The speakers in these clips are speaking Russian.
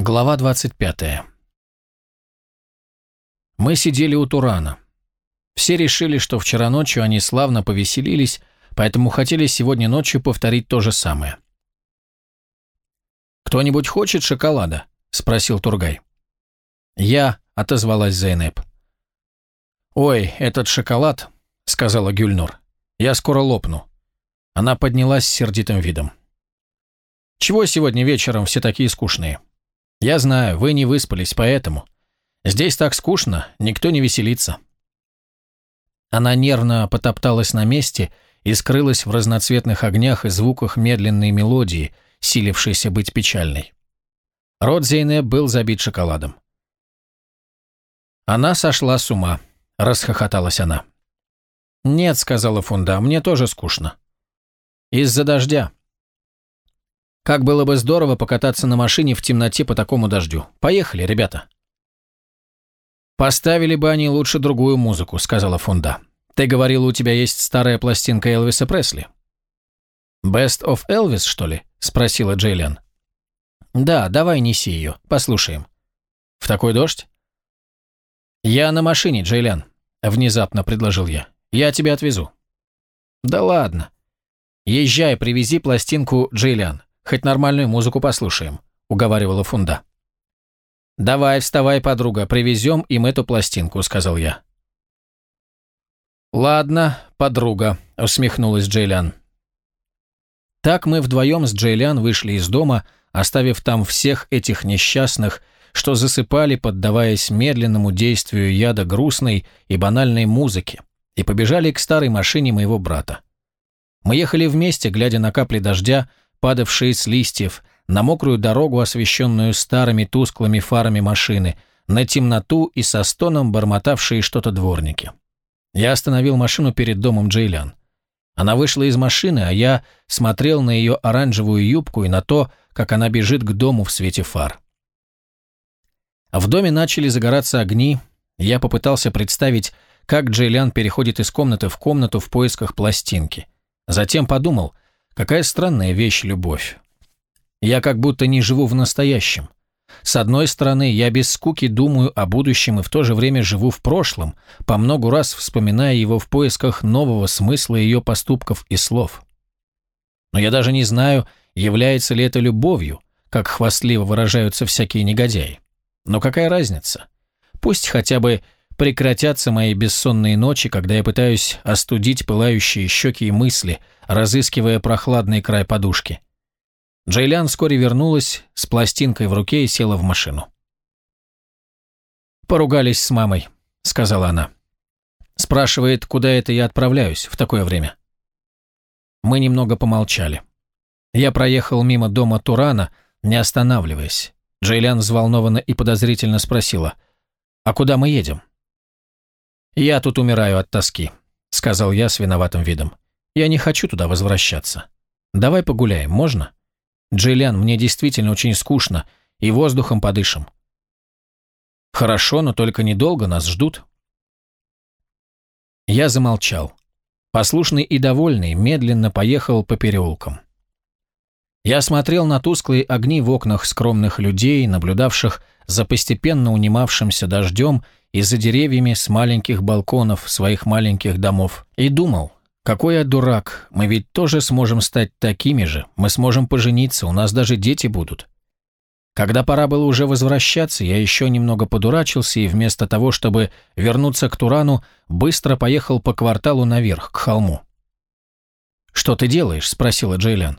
Глава 25. Мы сидели у Турана. Все решили, что вчера ночью они славно повеселились, поэтому хотели сегодня ночью повторить то же самое. «Кто-нибудь хочет шоколада?» – спросил Тургай. «Я», – отозвалась Зейнеп. «Ой, этот шоколад», – сказала Гюльнур. «Я скоро лопну». Она поднялась с сердитым видом. «Чего сегодня вечером все такие скучные?» «Я знаю, вы не выспались, поэтому. Здесь так скучно, никто не веселится». Она нервно потопталась на месте и скрылась в разноцветных огнях и звуках медленной мелодии, силившейся быть печальной. Рот Зейне был забит шоколадом. Она сошла с ума, расхохоталась она. «Нет», — сказала Фунда, — «мне тоже скучно». «Из-за дождя», как было бы здорово покататься на машине в темноте по такому дождю. Поехали, ребята. Поставили бы они лучше другую музыку, сказала Фунда. Ты говорила, у тебя есть старая пластинка Элвиса Пресли. Best of Elvis, что ли? спросила Джейлен. Да, давай неси ее, послушаем. В такой дождь? Я на машине, Джейлен, внезапно предложил я. Я тебя отвезу. Да ладно. Езжай, привези пластинку Джейлен. Хоть нормальную музыку послушаем», — уговаривала Фунда. «Давай, вставай, подруга, привезем им эту пластинку», — сказал я. «Ладно, подруга», — усмехнулась Джейлян. Так мы вдвоем с Джейлян вышли из дома, оставив там всех этих несчастных, что засыпали, поддаваясь медленному действию яда грустной и банальной музыки, и побежали к старой машине моего брата. Мы ехали вместе, глядя на капли дождя, падавшие с листьев, на мокрую дорогу, освещенную старыми тусклыми фарами машины, на темноту и со стоном бормотавшие что-то дворники. Я остановил машину перед домом Джейлян. Она вышла из машины, а я смотрел на ее оранжевую юбку и на то, как она бежит к дому в свете фар. В доме начали загораться огни, я попытался представить, как Джейлян переходит из комнаты в комнату в поисках пластинки. Затем подумал – Какая странная вещь любовь. Я как будто не живу в настоящем. С одной стороны, я без скуки думаю о будущем и в то же время живу в прошлом, по многу раз вспоминая его в поисках нового смысла ее поступков и слов. Но я даже не знаю, является ли это любовью, как хвастливо выражаются всякие негодяи. Но какая разница? Пусть хотя бы прекратятся мои бессонные ночи, когда я пытаюсь остудить пылающие щеки и мысли, разыскивая прохладный край подушки. Джейлян вскоре вернулась с пластинкой в руке и села в машину. «Поругались с мамой», — сказала она. Спрашивает, куда это я отправляюсь в такое время. Мы немного помолчали. Я проехал мимо дома Турана, не останавливаясь. Джейлян взволнованно и подозрительно спросила, «А куда мы едем?» «Я тут умираю от тоски», — сказал я с виноватым видом. «Я не хочу туда возвращаться. Давай погуляем, можно? Джиллиан, мне действительно очень скучно, и воздухом подышим». «Хорошо, но только недолго, нас ждут». Я замолчал. Послушный и довольный, медленно поехал по переулкам. Я смотрел на тусклые огни в окнах скромных людей, наблюдавших за постепенно унимавшимся дождем и за деревьями с маленьких балконов своих маленьких домов, и думал, какой я дурак, мы ведь тоже сможем стать такими же, мы сможем пожениться, у нас даже дети будут. Когда пора было уже возвращаться, я еще немного подурачился и вместо того, чтобы вернуться к Турану, быстро поехал по кварталу наверх, к холму. «Что ты делаешь?» – спросила Джейлен.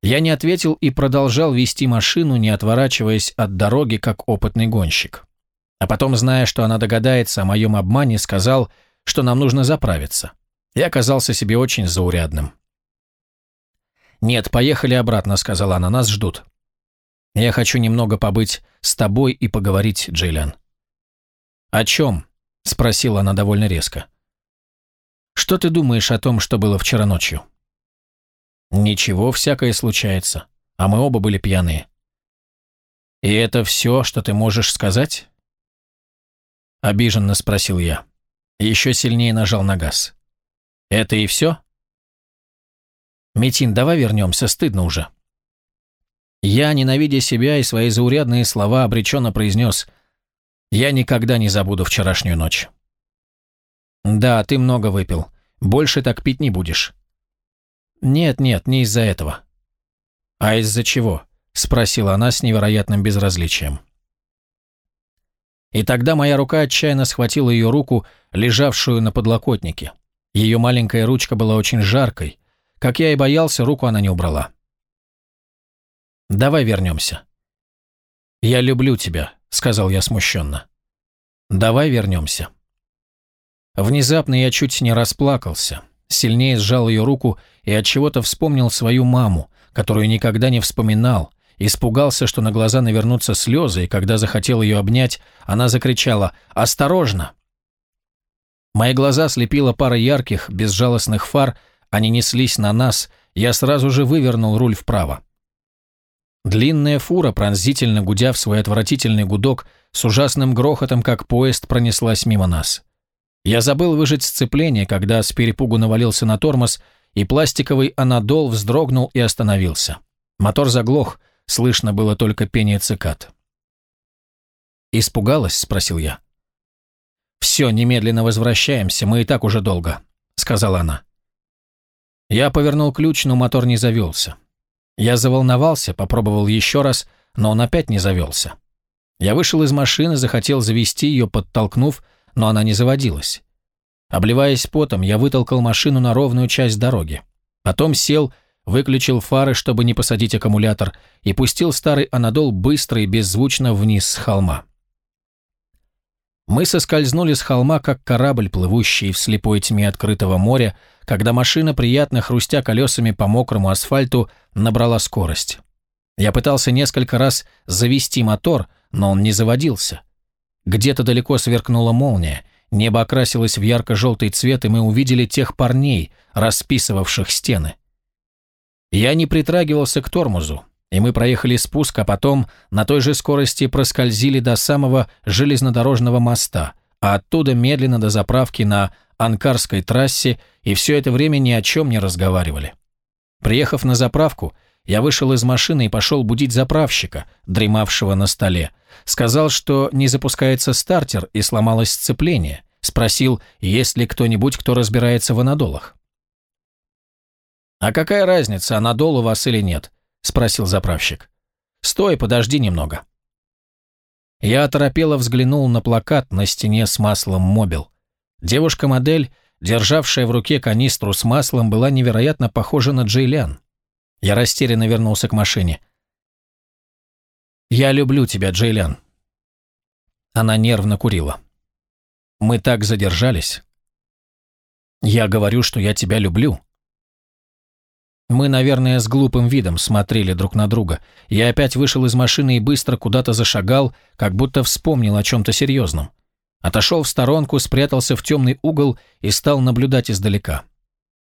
Я не ответил и продолжал вести машину, не отворачиваясь от дороги, как опытный гонщик. А потом, зная, что она догадается о моем обмане, сказал, что нам нужно заправиться. Я оказался себе очень заурядным. «Нет, поехали обратно», — сказала она, — «нас ждут». «Я хочу немного побыть с тобой и поговорить, Джейлен». «О чем?» — спросила она довольно резко. «Что ты думаешь о том, что было вчера ночью?» «Ничего, всякое случается, а мы оба были пьяные». «И это все, что ты можешь сказать?» Обиженно спросил я. Еще сильнее нажал на газ. Это и все? Метин, давай вернемся, стыдно уже. Я, ненавидя себя и свои заурядные слова, обреченно произнес «Я никогда не забуду вчерашнюю ночь». «Да, ты много выпил. Больше так пить не будешь». «Нет, нет, не из-за этого». «А из-за чего?» – спросила она с невероятным безразличием. И тогда моя рука отчаянно схватила ее руку, лежавшую на подлокотнике. Ее маленькая ручка была очень жаркой. Как я и боялся, руку она не убрала. «Давай вернемся». «Я люблю тебя», — сказал я смущенно. «Давай вернемся». Внезапно я чуть не расплакался, сильнее сжал ее руку и от чего то вспомнил свою маму, которую никогда не вспоминал, испугался, что на глаза навернутся слезы, и когда захотел ее обнять, она закричала «Осторожно!». Мои глаза слепила пара ярких, безжалостных фар, они неслись на нас, я сразу же вывернул руль вправо. Длинная фура, пронзительно гудя в свой отвратительный гудок, с ужасным грохотом, как поезд, пронеслась мимо нас. Я забыл выжать сцепление, когда с перепугу навалился на тормоз, и пластиковый анадол вздрогнул и остановился. Мотор заглох, слышно было только пение цикад. «Испугалась?» – спросил я. «Все, немедленно возвращаемся, мы и так уже долго», – сказала она. Я повернул ключ, но мотор не завелся. Я заволновался, попробовал еще раз, но он опять не завелся. Я вышел из машины, захотел завести ее, подтолкнув, но она не заводилась. Обливаясь потом, я вытолкал машину на ровную часть дороги. Потом сел, выключил фары, чтобы не посадить аккумулятор, и пустил старый анадол быстро и беззвучно вниз с холма. Мы соскользнули с холма, как корабль, плывущий в слепой тьме открытого моря, когда машина, приятно хрустя колесами по мокрому асфальту, набрала скорость. Я пытался несколько раз завести мотор, но он не заводился. Где-то далеко сверкнула молния, небо окрасилось в ярко-желтый цвет, и мы увидели тех парней, расписывавших стены. Я не притрагивался к тормозу, и мы проехали спуск, а потом на той же скорости проскользили до самого железнодорожного моста, а оттуда медленно до заправки на Анкарской трассе, и все это время ни о чем не разговаривали. Приехав на заправку, я вышел из машины и пошел будить заправщика, дремавшего на столе. Сказал, что не запускается стартер и сломалось сцепление. Спросил, есть ли кто-нибудь, кто разбирается в анадолах. «А какая разница, анадол у вас или нет?» спросил заправщик. «Стой, подожди немного». Я оторопело взглянул на плакат на стене с маслом «Мобил». Девушка-модель, державшая в руке канистру с маслом, была невероятно похожа на Джейлиан. Я растерянно вернулся к машине. «Я люблю тебя, Джейлиан». Она нервно курила. «Мы так задержались». «Я говорю, что я тебя люблю», мы, наверное, с глупым видом смотрели друг на друга. Я опять вышел из машины и быстро куда-то зашагал, как будто вспомнил о чем-то серьезном. Отошел в сторонку, спрятался в темный угол и стал наблюдать издалека.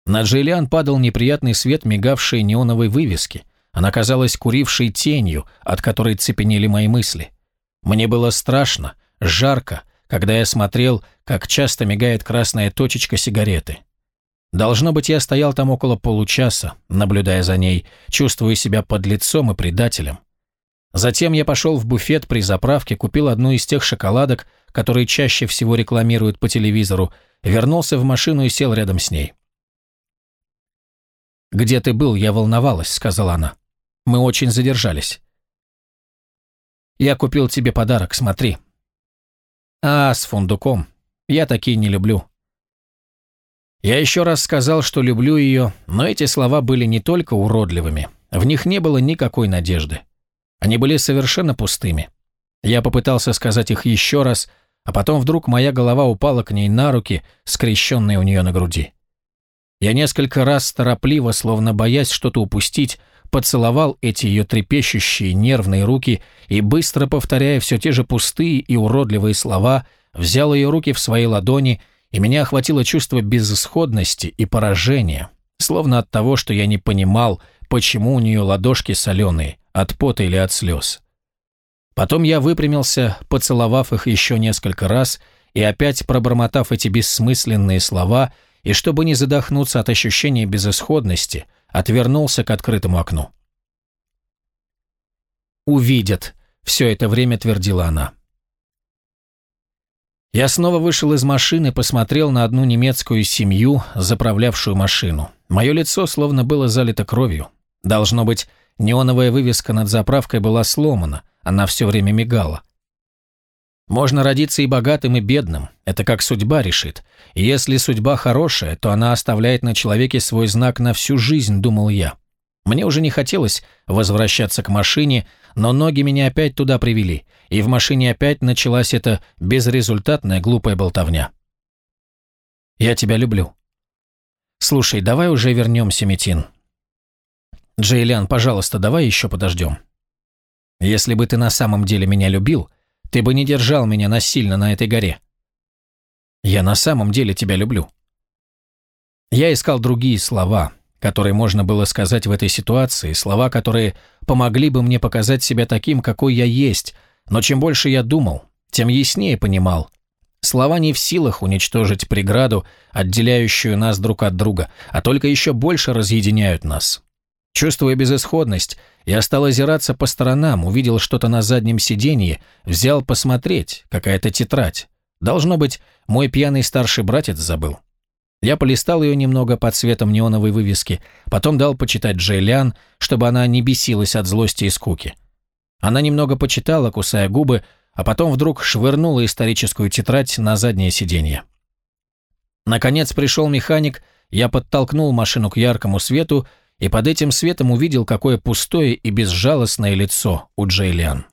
На Джейлиан падал неприятный свет мигавшей неоновой вывески. Она казалась курившей тенью, от которой цепенели мои мысли. Мне было страшно, жарко, когда я смотрел, как часто мигает красная точечка сигареты. Должно быть, я стоял там около получаса, наблюдая за ней, чувствуя себя под лицом и предателем. Затем я пошел в буфет при заправке, купил одну из тех шоколадок, которые чаще всего рекламируют по телевизору, вернулся в машину и сел рядом с ней. «Где ты был? Я волновалась», — сказала она. «Мы очень задержались». «Я купил тебе подарок, смотри». «А, с фундуком. Я такие не люблю. Я еще раз сказал, что люблю ее, но эти слова были не только уродливыми, в них не было никакой надежды. Они были совершенно пустыми. Я попытался сказать их еще раз, а потом вдруг моя голова упала к ней на руки, скрещенные у нее на груди. Я несколько раз торопливо, словно боясь что-то упустить, поцеловал эти ее трепещущие нервные руки и, быстро повторяя все те же пустые и уродливые слова, взял ее руки в свои ладони и меня охватило чувство безысходности и поражения, словно от того, что я не понимал, почему у нее ладошки соленые, от пота или от слез. Потом я выпрямился, поцеловав их еще несколько раз и опять пробормотав эти бессмысленные слова, и чтобы не задохнуться от ощущения безысходности, отвернулся к открытому окну. увидят», — все это время твердила она. Я снова вышел из машины, посмотрел на одну немецкую семью, заправлявшую машину. Мое лицо словно было залито кровью. Должно быть, неоновая вывеска над заправкой была сломана, она все время мигала. Можно родиться и богатым, и бедным, это как судьба решит. Если судьба хорошая, то она оставляет на человеке свой знак на всю жизнь, думал я. Мне уже не хотелось возвращаться к машине, но ноги меня опять туда привели, и в машине опять началась эта безрезультатная глупая болтовня. «Я тебя люблю». «Слушай, давай уже вернемся, Метин». «Джейлиан, пожалуйста, давай еще подождем». «Если бы ты на самом деле меня любил, ты бы не держал меня насильно на этой горе». «Я на самом деле тебя люблю». Я искал другие слова, которые можно было сказать в этой ситуации, слова, которые помогли бы мне показать себя таким, какой я есть, но чем больше я думал, тем яснее понимал. Слова не в силах уничтожить преграду, отделяющую нас друг от друга, а только еще больше разъединяют нас. Чувствуя безысходность, я стал озираться по сторонам, увидел что-то на заднем сиденье, взял посмотреть, какая-то тетрадь. Должно быть, мой пьяный старший братец забыл. Я полистал ее немного под цветом неоновой вывески, потом дал почитать Джейлян, чтобы она не бесилась от злости и скуки. Она немного почитала, кусая губы, а потом вдруг швырнула историческую тетрадь на заднее сиденье. Наконец пришел механик, я подтолкнул машину к яркому свету, и под этим светом увидел, какое пустое и безжалостное лицо у Джейлиан.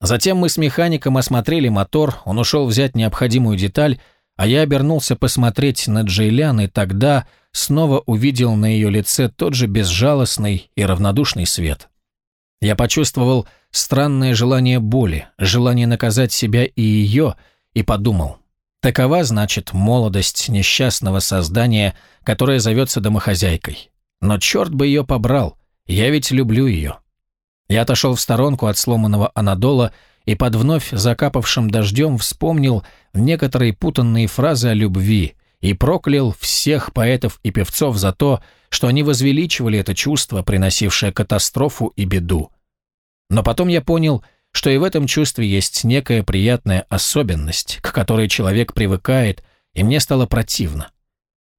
Затем мы с механиком осмотрели мотор, он ушел взять необходимую деталь, а я обернулся посмотреть на Джейлян, и тогда снова увидел на ее лице тот же безжалостный и равнодушный свет. Я почувствовал странное желание боли, желание наказать себя и ее, и подумал, такова, значит, молодость несчастного создания, которое зовется домохозяйкой. Но черт бы ее побрал, я ведь люблю ее. Я отошел в сторонку от сломанного анадола и под вновь закапавшим дождем вспомнил некоторые путанные фразы о любви и проклял всех поэтов и певцов за то, что они возвеличивали это чувство, приносившее катастрофу и беду. Но потом я понял, что и в этом чувстве есть некая приятная особенность, к которой человек привыкает, и мне стало противно.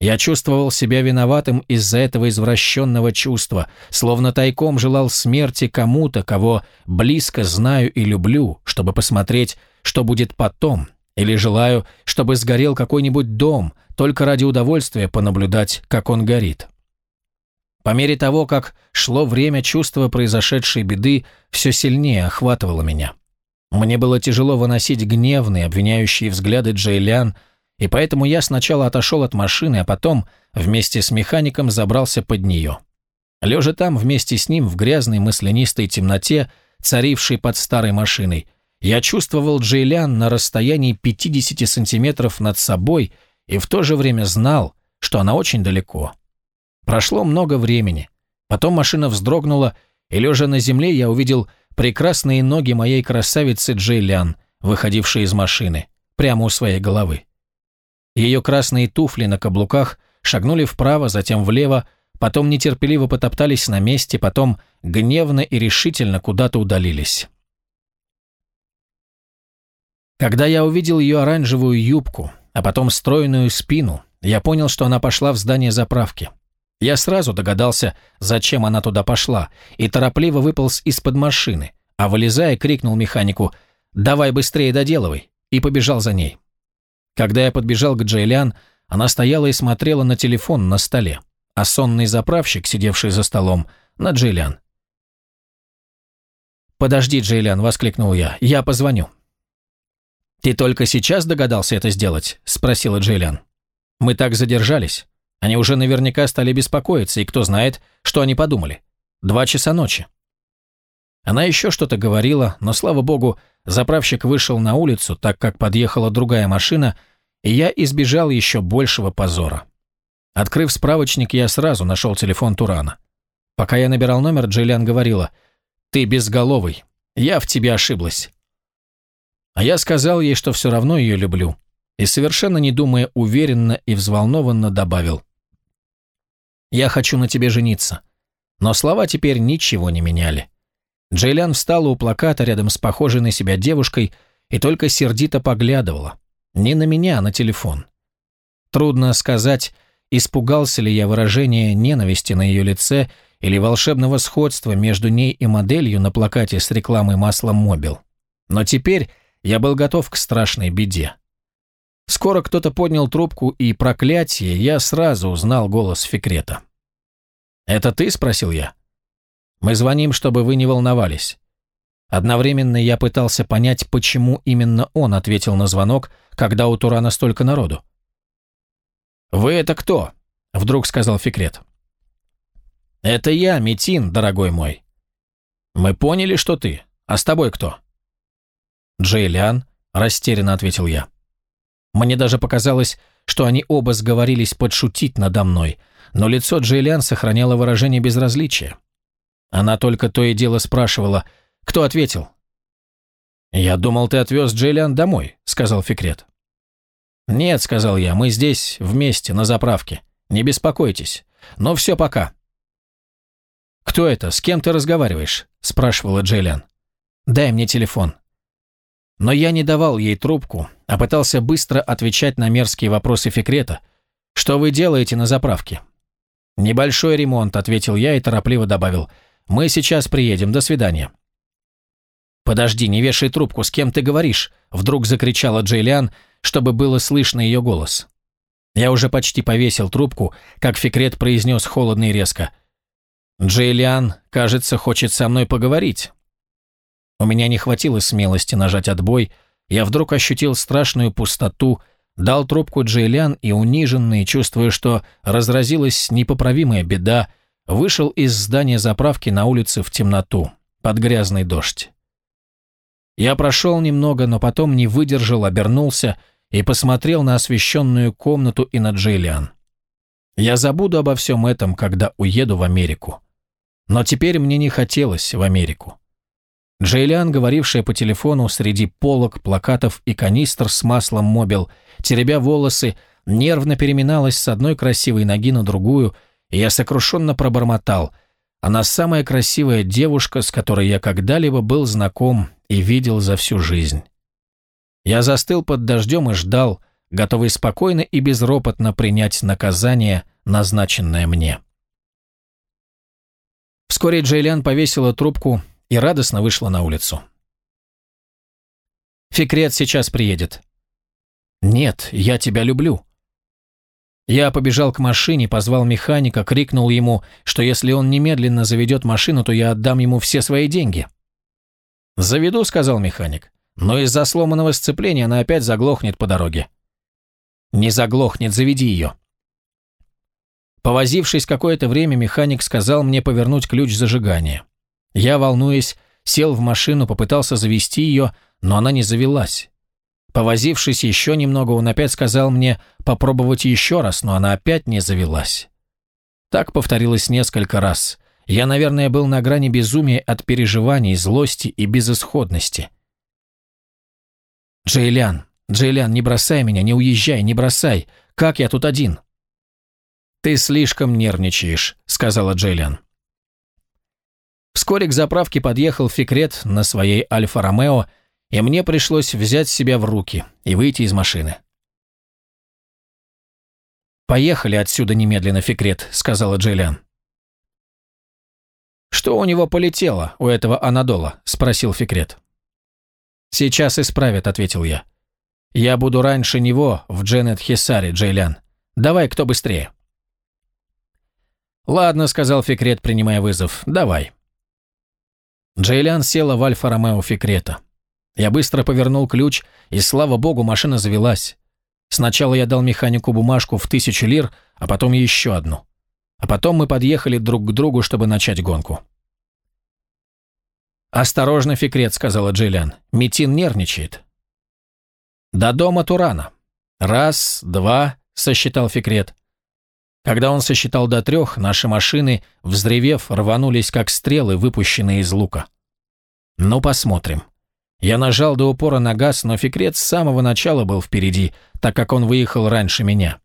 Я чувствовал себя виноватым из-за этого извращенного чувства, словно тайком желал смерти кому-то, кого близко знаю и люблю, чтобы посмотреть, что будет потом, или желаю, чтобы сгорел какой-нибудь дом, только ради удовольствия понаблюдать, как он горит. По мере того, как шло время, чувство произошедшей беды все сильнее охватывало меня. Мне было тяжело выносить гневные, обвиняющие взгляды Джейлян, и поэтому я сначала отошел от машины, а потом вместе с механиком забрался под нее. Лежа там вместе с ним в грязной маслянистой темноте, царившей под старой машиной, я чувствовал Джейлян на расстоянии 50 сантиметров над собой и в то же время знал, что она очень далеко. Прошло много времени. Потом машина вздрогнула, и лежа на земле я увидел прекрасные ноги моей красавицы Джейлян, выходившей из машины, прямо у своей головы. Ее красные туфли на каблуках шагнули вправо, затем влево, потом нетерпеливо потоптались на месте, потом гневно и решительно куда-то удалились. Когда я увидел ее оранжевую юбку, а потом стройную спину, я понял, что она пошла в здание заправки. Я сразу догадался, зачем она туда пошла, и торопливо выполз из-под машины, а вылезая, крикнул механику «Давай быстрее доделывай!» и побежал за ней. Когда я подбежал к Джейлиан, она стояла и смотрела на телефон на столе, а сонный заправщик, сидевший за столом, на Джейлиан. «Подожди, Джейлиан», — воскликнул я, — «я позвоню». «Ты только сейчас догадался это сделать?» — спросила Джейлиан. «Мы так задержались. Они уже наверняка стали беспокоиться, и кто знает, что они подумали. Два часа ночи». Она еще что-то говорила, но, слава богу, заправщик вышел на улицу, так как подъехала другая машина, и я избежал еще большего позора. Открыв справочник, я сразу нашел телефон Турана. Пока я набирал номер, Джиллиан говорила, «Ты безголовый, я в тебе ошиблась». А я сказал ей, что все равно ее люблю, и совершенно не думая уверенно и взволнованно добавил, «Я хочу на тебе жениться». Но слова теперь ничего не меняли. Джейлян встала у плаката рядом с похожей на себя девушкой и только сердито поглядывала. Не на меня, а на телефон. Трудно сказать, испугался ли я выражения ненависти на ее лице или волшебного сходства между ней и моделью на плакате с рекламой масла Мобил. Но теперь я был готов к страшной беде. Скоро кто-то поднял трубку, и проклятие, я сразу узнал голос Фикрета. «Это ты?» – спросил я. «Мы звоним, чтобы вы не волновались». Одновременно я пытался понять, почему именно он ответил на звонок, когда у Турана столько народу. «Вы это кто?» – вдруг сказал Фикрет. «Это я, Метин, дорогой мой». «Мы поняли, что ты. А с тобой кто?» «Джейлян», – растерянно ответил я. Мне даже показалось, что они оба сговорились подшутить надо мной, но лицо Джейлиан сохраняло выражение безразличия. Она только то и дело спрашивала, кто ответил. «Я думал, ты отвез Джейлиан домой», — сказал Фикрет. «Нет», — сказал я, — «мы здесь, вместе, на заправке. Не беспокойтесь. Но все пока». «Кто это? С кем ты разговариваешь?» — спрашивала Джейлиан. «Дай мне телефон». Но я не давал ей трубку, а пытался быстро отвечать на мерзкие вопросы Фикрета. «Что вы делаете на заправке?» «Небольшой ремонт», — ответил я и торопливо добавил. «Мы сейчас приедем. До свидания». «Подожди, не вешай трубку, с кем ты говоришь?» Вдруг закричала Джейлиан, чтобы было слышно ее голос. Я уже почти повесил трубку, как Фикрет произнес холодно и резко. «Джейлиан, кажется, хочет со мной поговорить». У меня не хватило смелости нажать отбой, я вдруг ощутил страшную пустоту, дал трубку Джейлиан и, униженный, чувствуя, что разразилась непоправимая беда, вышел из здания заправки на улице в темноту, под грязный дождь. Я прошел немного, но потом не выдержал, обернулся и посмотрел на освещенную комнату и на Джейлиан. Я забуду обо всем этом, когда уеду в Америку. Но теперь мне не хотелось в Америку. Джейлиан, говорившая по телефону среди полок, плакатов и канистр с маслом мобил, теребя волосы, нервно переминалась с одной красивой ноги на другую, и я сокрушенно пробормотал. Она самая красивая девушка, с которой я когда-либо был знаком и видел за всю жизнь. Я застыл под дождем и ждал, готовый спокойно и безропотно принять наказание, назначенное мне. Вскоре Джейлиан повесила трубку и радостно вышла на улицу. «Фикрет сейчас приедет». «Нет, я тебя люблю». Я побежал к машине, позвал механика, крикнул ему, что если он немедленно заведет машину, то я отдам ему все свои деньги. «Заведу», — сказал механик, — «но из-за сломанного сцепления она опять заглохнет по дороге». «Не заглохнет, заведи ее». Повозившись какое-то время, механик сказал мне повернуть ключ зажигания. Я, волнуясь, сел в машину, попытался завести ее, но она не завелась. Повозившись еще немного, он опять сказал мне попробовать еще раз, но она опять не завелась. Так повторилось несколько раз. Я, наверное, был на грани безумия от переживаний, злости и безысходности. «Джейлян, Джейлян, не бросай меня, не уезжай, не бросай. Как я тут один?» «Ты слишком нервничаешь», — сказала Джейлян. Вскоре к заправке подъехал Фикрет на своей Альфа-Ромео, и мне пришлось взять себя в руки и выйти из машины. «Поехали отсюда немедленно, Фикрет», — сказала Джиллиан. «Что у него полетело, у этого Анадола?» — спросил Фикрет. «Сейчас исправят», — ответил я. «Я буду раньше него в Дженет Хисаре, Джейлян. Давай, кто быстрее?» «Ладно», — сказал Фикрет, принимая вызов. «Давай». Джейлиан села в Альфа-Ромео Фикрета. Я быстро повернул ключ, и, слава богу, машина завелась. Сначала я дал механику бумажку в тысячу лир, а потом еще одну. А потом мы подъехали друг к другу, чтобы начать гонку. «Осторожно, Фикрет», — сказала Джиллиан. «Метин нервничает». «До дома Турана. Раз, два», — сосчитал Фикрет. Когда он сосчитал до трех, наши машины, взревев, рванулись как стрелы, выпущенные из лука. Ну, посмотрим. Я нажал до упора на газ, но Фикрет с самого начала был впереди, так как он выехал раньше меня.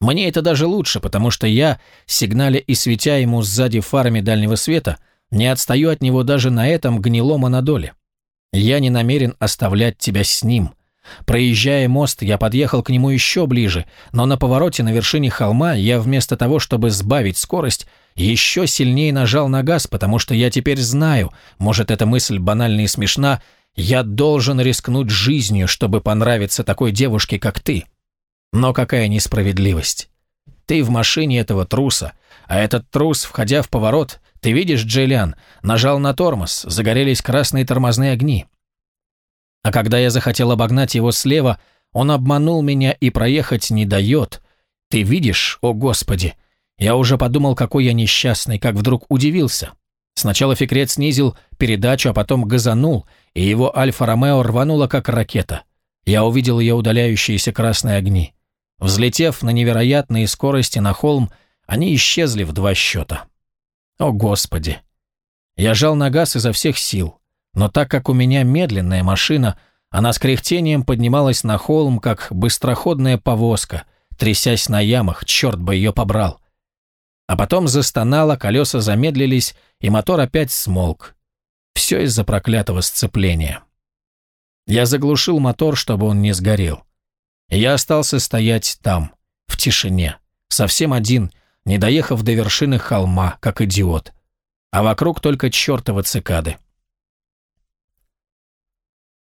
Мне это даже лучше, потому что я, сигналя и светя ему сзади фарами дальнего света, Не отстаю от него даже на этом гнилом анадоле. Я не намерен оставлять тебя с ним. Проезжая мост, я подъехал к нему еще ближе, но на повороте на вершине холма я вместо того, чтобы сбавить скорость, еще сильнее нажал на газ, потому что я теперь знаю, может, эта мысль банальна и смешна, я должен рискнуть жизнью, чтобы понравиться такой девушке, как ты. Но какая несправедливость. Ты в машине этого труса, а этот трус, входя в поворот, ты видишь, Джейлиан, нажал на тормоз, загорелись красные тормозные огни. А когда я захотел обогнать его слева, он обманул меня и проехать не дает. Ты видишь, о господи, я уже подумал, какой я несчастный, как вдруг удивился. Сначала Фикрет снизил передачу, а потом газанул, и его Альфа-Ромео рвануло, как ракета. Я увидел ее удаляющиеся красные огни. Взлетев на невероятные скорости на холм, они исчезли в два счета. О, Господи! Я жал на газ изо всех сил, но так как у меня медленная машина, она с кряхтением поднималась на холм, как быстроходная повозка, трясясь на ямах, черт бы ее побрал. А потом застонало, колеса замедлились, и мотор опять смолк. Все из-за проклятого сцепления. Я заглушил мотор, чтобы он не сгорел. Я остался стоять там, в тишине, совсем один, не доехав до вершины холма, как идиот. А вокруг только чертовы цикады.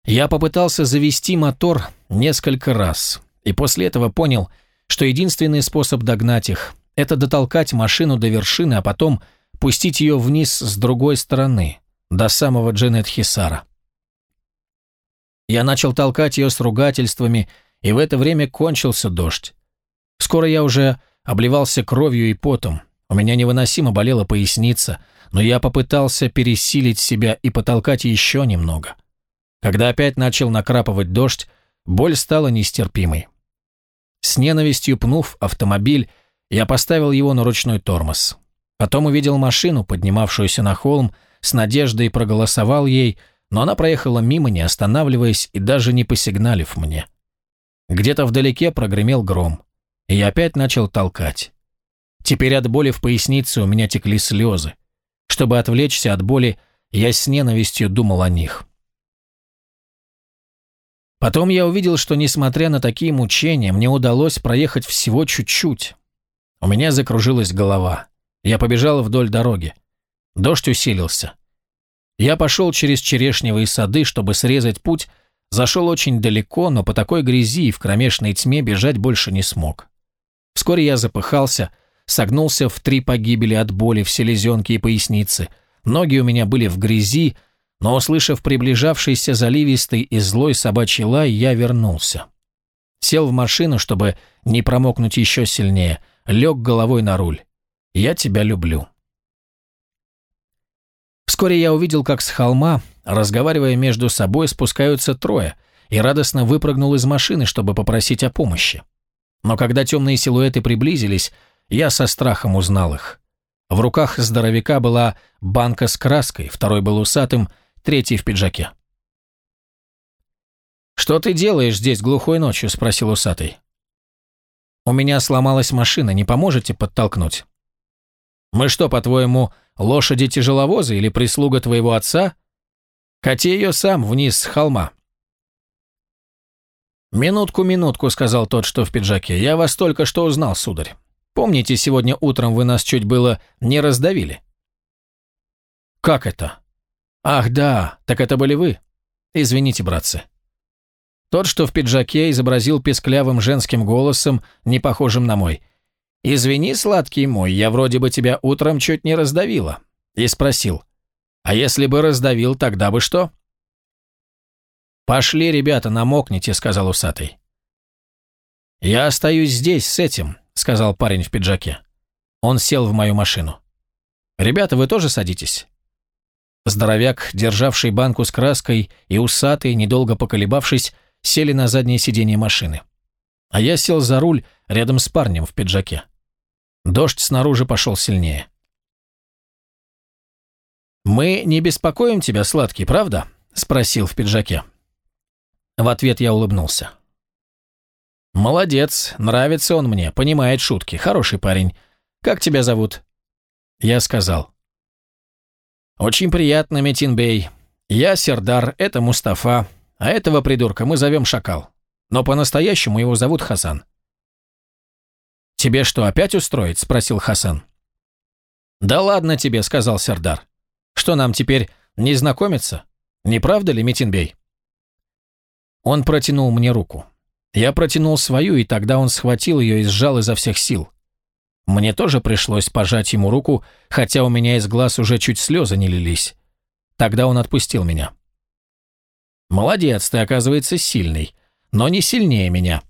Я попытался завести мотор несколько раз, и после этого понял, что единственный способ догнать их это дотолкать машину до вершины, а потом пустить ее вниз с другой стороны, до самого Дженет Хисара. Я начал толкать ее с ругательствами, и в это время кончился дождь. Скоро я уже обливался кровью и потом, у меня невыносимо болела поясница, но я попытался пересилить себя и потолкать еще немного. Когда опять начал накрапывать дождь, боль стала нестерпимой. С ненавистью пнув автомобиль, я поставил его на ручной тормоз. Потом увидел машину, поднимавшуюся на холм, с надеждой проголосовал ей, но она проехала мимо, не останавливаясь и даже не посигналив мне. Где-то вдалеке прогремел гром, и я опять начал толкать. Теперь от боли в пояснице у меня текли слезы. Чтобы отвлечься от боли, я с ненавистью думал о них. Потом я увидел, что, несмотря на такие мучения, мне удалось проехать всего чуть-чуть. У меня закружилась голова. Я побежал вдоль дороги. Дождь усилился. Я пошел через черешневые сады, чтобы срезать путь, зашел очень далеко, но по такой грязи и в кромешной тьме бежать больше не смог. Вскоре я запыхался, согнулся в три погибели от боли в селезенке и пояснице. Ноги у меня были в грязи, но, услышав приближавшийся заливистый и злой собачий лай, я вернулся. Сел в машину, чтобы не промокнуть еще сильнее – лег головой на руль. «Я тебя люблю». Вскоре я увидел, как с холма, разговаривая между собой, спускаются трое, и радостно выпрыгнул из машины, чтобы попросить о помощи. Но когда темные силуэты приблизились, я со страхом узнал их. В руках здоровяка была банка с краской, второй был усатым, третий в пиджаке. «Что ты делаешь здесь глухой ночью?» – спросил усатый. У меня сломалась машина, не поможете подтолкнуть? Мы что, по-твоему, лошади-тяжеловозы или прислуга твоего отца? Кати ее сам вниз с холма. «Минутку, минутку», — сказал тот, что в пиджаке. «Я вас только что узнал, сударь. Помните, сегодня утром вы нас чуть было не раздавили?» «Как это?» «Ах, да, так это были вы. Извините, братцы». Тот, что в пиджаке, изобразил песклявым женским голосом, не похожим на мой. «Извини, сладкий мой, я вроде бы тебя утром чуть не раздавила». И спросил, «А если бы раздавил, тогда бы что?» «Пошли, ребята, намокните», — сказал усатый. «Я остаюсь здесь с этим», — сказал парень в пиджаке. Он сел в мою машину. «Ребята, вы тоже садитесь?» Здоровяк, державший банку с краской, и усатый, недолго поколебавшись, сели на заднее сиденье машины. А я сел за руль рядом с парнем в пиджаке. Дождь снаружи пошел сильнее. «Мы не беспокоим тебя, сладкий, правда?» – спросил в пиджаке. В ответ я улыбнулся. «Молодец, нравится он мне, понимает шутки, хороший парень. Как тебя зовут?» Я сказал. «Очень приятно, Метин Бей. Я Сердар, это Мустафа, а этого придурка мы зовем Шакал. Но по-настоящему его зовут Хасан». «Тебе что, опять устроить?» – спросил Хасан. «Да ладно тебе», – сказал Сердар. «Что нам теперь, не знакомиться? Не правда ли, Метинбей?» Он протянул мне руку. Я протянул свою, и тогда он схватил ее и сжал изо всех сил. Мне тоже пришлось пожать ему руку, хотя у меня из глаз уже чуть слезы не лились. Тогда он отпустил меня. «Молодец, ты, оказывается, сильный, но не сильнее меня».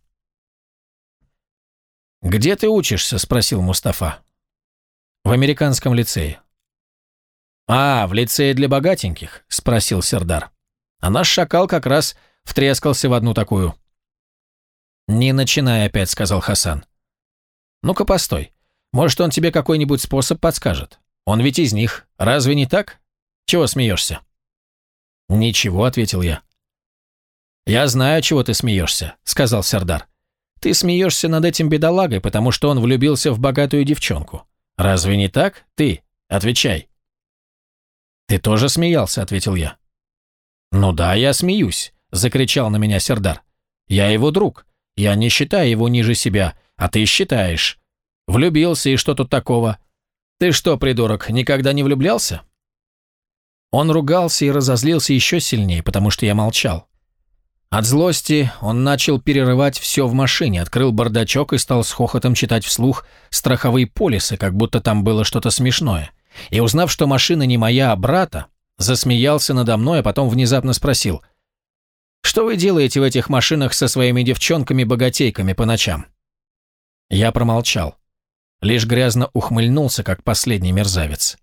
«Где ты учишься?» – спросил Мустафа. «В американском лицее». «А, в лицее для богатеньких?» – спросил Сердар. «А наш шакал как раз втрескался в одну такую». «Не начинай опять», – сказал Хасан. «Ну-ка, постой. Может, он тебе какой-нибудь способ подскажет? Он ведь из них. Разве не так? Чего смеешься?» «Ничего», – ответил я. «Я знаю, чего ты смеешься», – сказал Сердар. «Ты смеешься над этим бедолагой, потому что он влюбился в богатую девчонку. Разве не так? Ты, отвечай». «Ты тоже смеялся», – ответил я. «Ну да, я смеюсь», – закричал на меня Сердар. «Я его друг. Я не считаю его ниже себя, а ты считаешь. Влюбился, и что тут такого? Ты что, придурок, никогда не влюблялся?» Он ругался и разозлился еще сильнее, потому что я молчал. От злости он начал перерывать все в машине, открыл бардачок и стал с хохотом читать вслух страховые полисы, как будто там было что-то смешное. И узнав, что машина не моя, а брата, засмеялся надо мной, а потом внезапно спросил, «Что вы делаете в этих машинах со своими девчонками-богатейками по ночам?» Я промолчал. Лишь грязно ухмыльнулся, как последний мерзавец.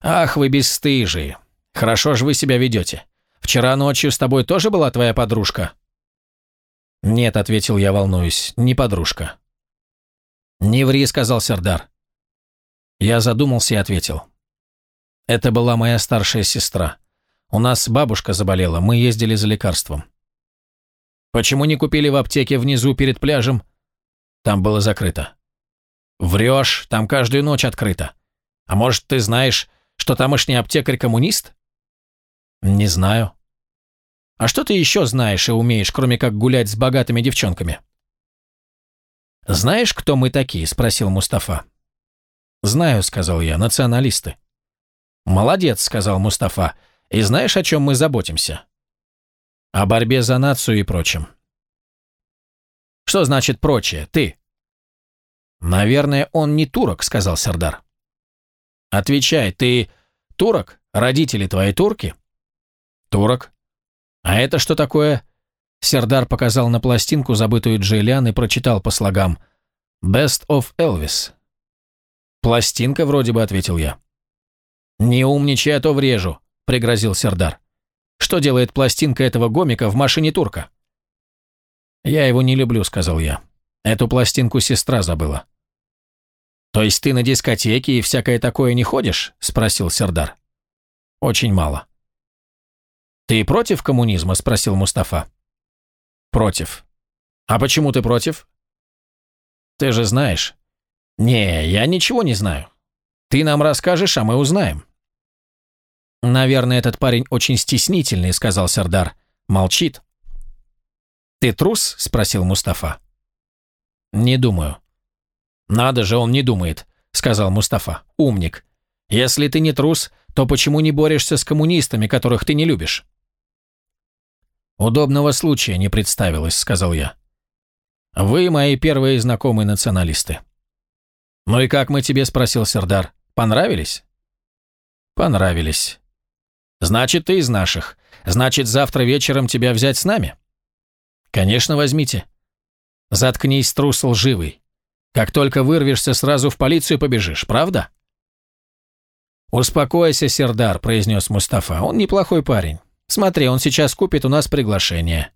«Ах, вы бесстыжие! Хорошо же вы себя ведете. Вчера ночью с тобой тоже была твоя подружка?» «Нет», — ответил я, волнуюсь, — «не подружка». «Не ври», — сказал Сердар. Я задумался и ответил. «Это была моя старшая сестра. У нас бабушка заболела, мы ездили за лекарством». «Почему не купили в аптеке внизу перед пляжем?» «Там было закрыто». «Врешь, там каждую ночь открыто. А может, ты знаешь, что тамошний аптекарь коммунист?» «Не знаю». «А что ты еще знаешь и умеешь, кроме как гулять с богатыми девчонками?» «Знаешь, кто мы такие?» – спросил Мустафа. «Знаю», – сказал я, – «националисты». «Молодец», – сказал Мустафа. «И знаешь, о чем мы заботимся?» «О борьбе за нацию и прочем». «Что значит прочее? Ты?» «Наверное, он не турок», — сказал Сардар. «Отвечай, ты турок? Родители твои турки?» «Турок. А это что такое?» Сердар показал на пластинку, забытую Джейлиан, и прочитал по слогам «Best of Elvis». «Пластинка вроде бы», — ответил я. «Не умничай, а то врежу», — пригрозил Сердар. «Что делает пластинка этого гомика в машине турка?» «Я его не люблю», — сказал я. «Эту пластинку сестра забыла». «То есть ты на дискотеке и всякое такое не ходишь?» – спросил Сердар. «Очень мало». «Ты против коммунизма?» – спросил Мустафа. «Против». «А почему ты против?» «Ты же знаешь». «Не, я ничего не знаю. Ты нам расскажешь, а мы узнаем». «Наверное, этот парень очень стеснительный», – сказал Сердар. «Молчит». «Ты трус?» – спросил Мустафа. «Не думаю». «Надо же, он не думает», — сказал Мустафа. «Умник. Если ты не трус, то почему не борешься с коммунистами, которых ты не любишь?» «Удобного случая не представилось», — сказал я. «Вы мои первые знакомые националисты». «Ну и как мы тебе?» — спросил Сердар. «Понравились?» «Понравились». «Значит, ты из наших. Значит, завтра вечером тебя взять с нами?» «Конечно, возьмите». «Заткнись, трус лживый. Как только вырвешься, сразу в полицию побежишь, правда?» «Успокойся, Сердар», — произнес Мустафа. «Он неплохой парень. Смотри, он сейчас купит у нас приглашение».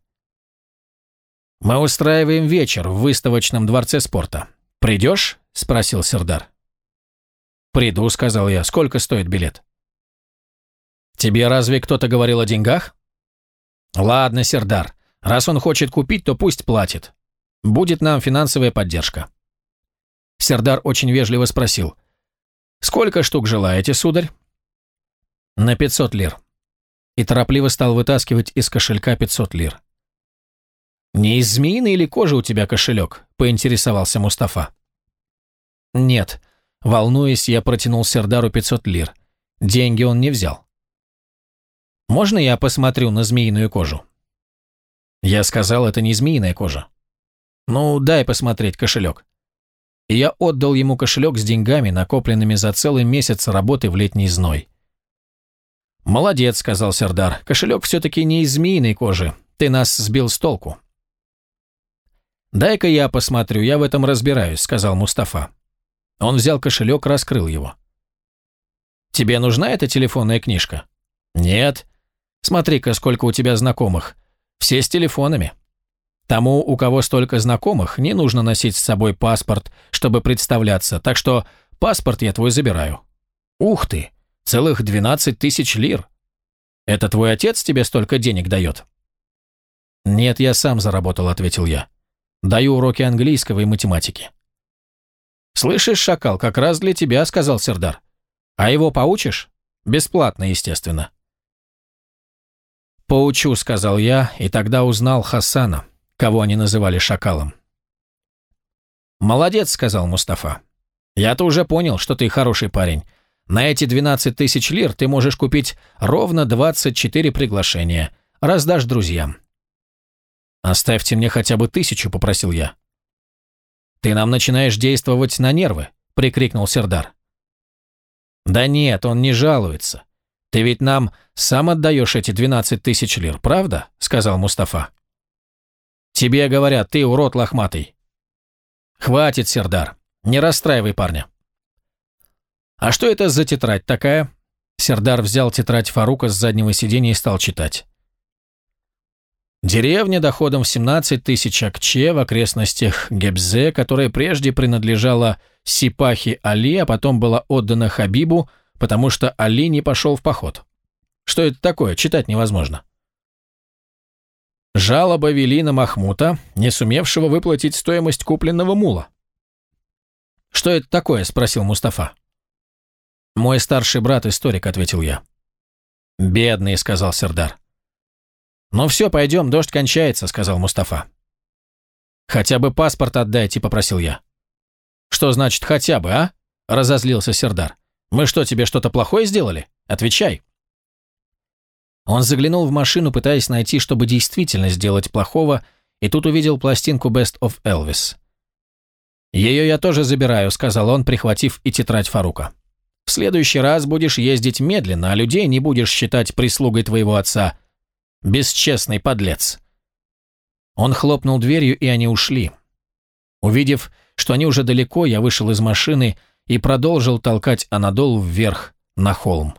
«Мы устраиваем вечер в выставочном дворце спорта. Придешь?» — спросил Сердар. «Приду», — сказал я. «Сколько стоит билет?» «Тебе разве кто-то говорил о деньгах?» «Ладно, Сердар. Раз он хочет купить, то пусть платит. Будет нам финансовая поддержка». Сердар очень вежливо спросил. «Сколько штук желаете, сударь?» «На 500 лир». И торопливо стал вытаскивать из кошелька 500 лир. «Не из змеиной или кожи у тебя кошелек?» – поинтересовался Мустафа. «Нет». Волнуясь, я протянул Сердару 500 лир. Деньги он не взял. «Можно я посмотрю на змеиную кожу?» Я сказал, это не змеиная кожа. «Ну, дай посмотреть кошелек». И я отдал ему кошелек с деньгами, накопленными за целый месяц работы в летний зной. «Молодец», — сказал Сердар, — «кошелек все-таки не из змеиной кожи. Ты нас сбил с толку». «Дай-ка я посмотрю, я в этом разбираюсь», — сказал Мустафа. Он взял кошелек, раскрыл его. «Тебе нужна эта телефонная книжка?» «Нет». «Смотри-ка, сколько у тебя знакомых. Все с телефонами». Тому, у кого столько знакомых, не нужно носить с собой паспорт, чтобы представляться, так что паспорт я твой забираю. Ух ты, целых 12 тысяч лир. Это твой отец тебе столько денег дает? Нет, я сам заработал, ответил я. Даю уроки английского и математики». «Слышишь, шакал, как раз для тебя», — сказал Сердар. «А его поучишь? Бесплатно, естественно». «Поучу», — сказал я, и тогда узнал Хасана, кого они называли шакалом. «Молодец», — сказал Мустафа. «Я-то уже понял, что ты хороший парень. На эти 12 тысяч лир ты можешь купить ровно 24 приглашения. Раздашь друзьям. «Оставьте мне хотя бы тысячу», — попросил я. «Ты нам начинаешь действовать на нервы», — прикрикнул Сердар. «Да нет, он не жалуется. Ты ведь нам сам отдаешь эти 12 тысяч лир, правда?» — сказал Мустафа. «Тебе говорят, ты урод лохматый». «Хватит, Сердар, не расстраивай парня». «А что это за тетрадь такая?» Сердар взял тетрадь Фарука с заднего сиденья и стал читать. Деревня доходом в 17 тысяч акче в окрестностях Гебзе, которая прежде принадлежала Сипахи Али, а потом была отдана Хабибу, потому что Али не пошел в поход. Что это такое? Читать невозможно. Жалоба вели на Махмута, не сумевшего выплатить стоимость купленного мула. «Что это такое?» – спросил Мустафа. «Мой старший брат историк», – ответил я. «Бедный», – сказал Сердар. «Ну все, пойдем, дождь кончается», — сказал Мустафа. «Хотя бы паспорт отдайте», — попросил я. «Что значит «хотя бы», а?» — разозлился Сердар. «Мы что, тебе что-то плохое сделали? Отвечай». Он заглянул в машину, пытаясь найти, чтобы действительно сделать плохого, и тут увидел пластинку «Best of Elvis». «Ее я тоже забираю», — сказал он, прихватив и тетрадь Фарука. «В следующий раз будешь ездить медленно, а людей не будешь считать прислугой твоего отца. Бесчестный подлец. Он хлопнул дверью, и они ушли. Увидев, что они уже далеко, я вышел из машины и продолжил толкать Анадол вверх на холм.